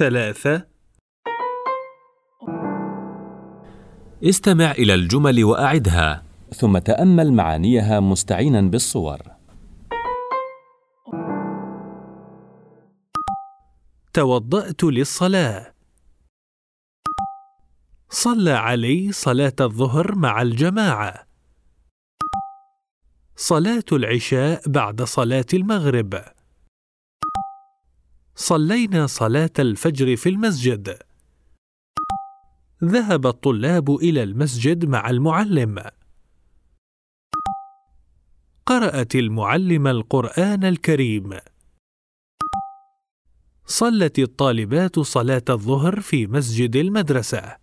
ثلاثة. استمع إلى الجمل وأعدها. ثم تأمل معانيها مستعينا بالصور. توضأت للصلاة. صلى علي صلاة الظهر مع الجماعة. صلاة العشاء بعد صلاة المغرب. صلينا صلاة الفجر في المسجد. ذهب الطلاب إلى المسجد مع المعلم. قرأت المعلمة القرآن الكريم. صلت الطالبات صلاة الظهر في مسجد المدرسة.